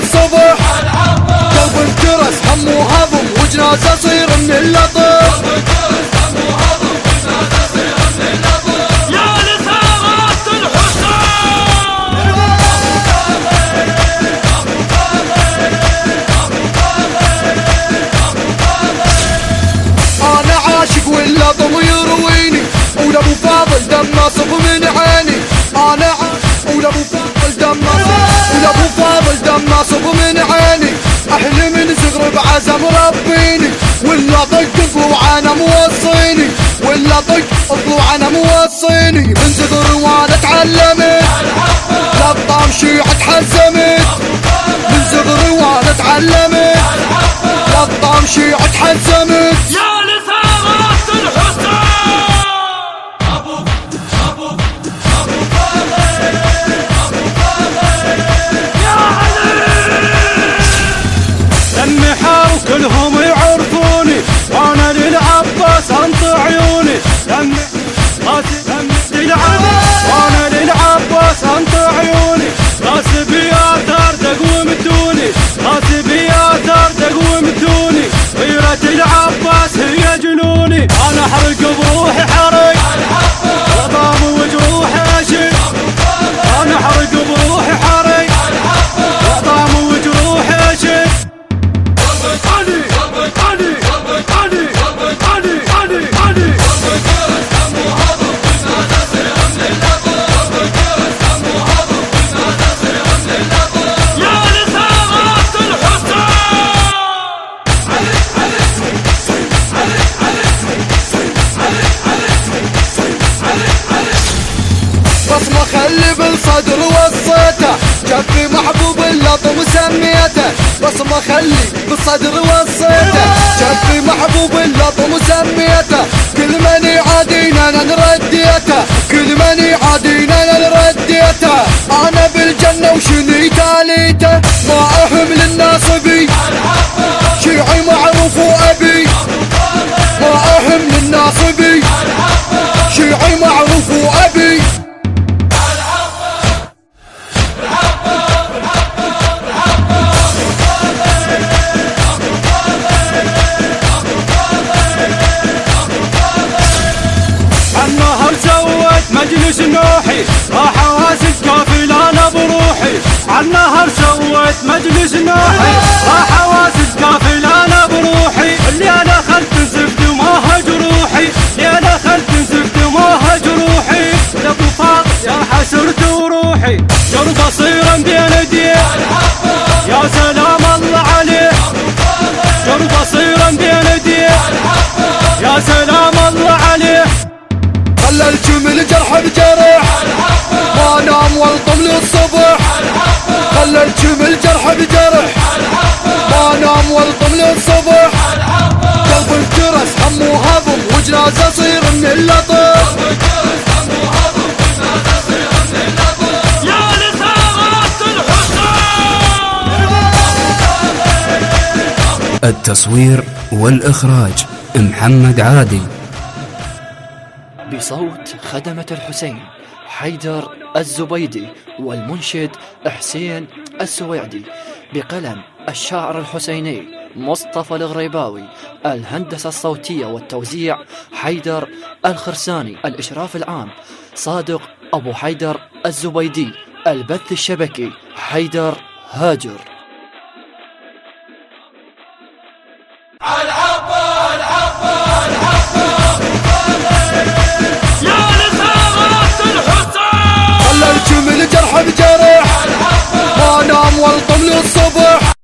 للصبح قلب انترس هم وهضم وجنازة صير من اللطف. طق طلوعنا موصيني. ولا طق طلوعنا موصيني. من صغر وأنا تعلمت. لطام شيعة تحزمت من صغر وأنا تعلمت. لطام شيعة تحزمت جنوني أنا بصمة خلي بالصدر وصيته. جفي محبوب اللطم سميته. كل من يعادينا أنا نرديته كل من بروحي النهر سويت مجلس نوحي راح واسد كافل أنا بروحي. اللي أنا خلت زفت وما جروحي. اللي أنا خلت زفت وما جروحي. لابو فاضل يا حسرت وروحي جرب اصير بين ايديه يا سلام الله عليه جرب اصير بين ايديه يا سلام الله عليه خلى الجمل جرح بجرح ما نام والطم للصبح خلى الجمل جرح بجرح. ما نام والطم للصبح. قلب انكرس هم وهضم وجنازة صير من اللطف التصوير والإخراج محمد عادل. بصوت خدمة الحسين حيدر الزبيدي والمنشد حسين السويعدي بقلم الشاعر الحسيني مصطفى الغريباوي الهندسة الصوتية والتوزيع حيدر الخرساني الإشراف العام صادق أبو حيدر الزبيدي البث الشبكي حيدر هاجر. الحسين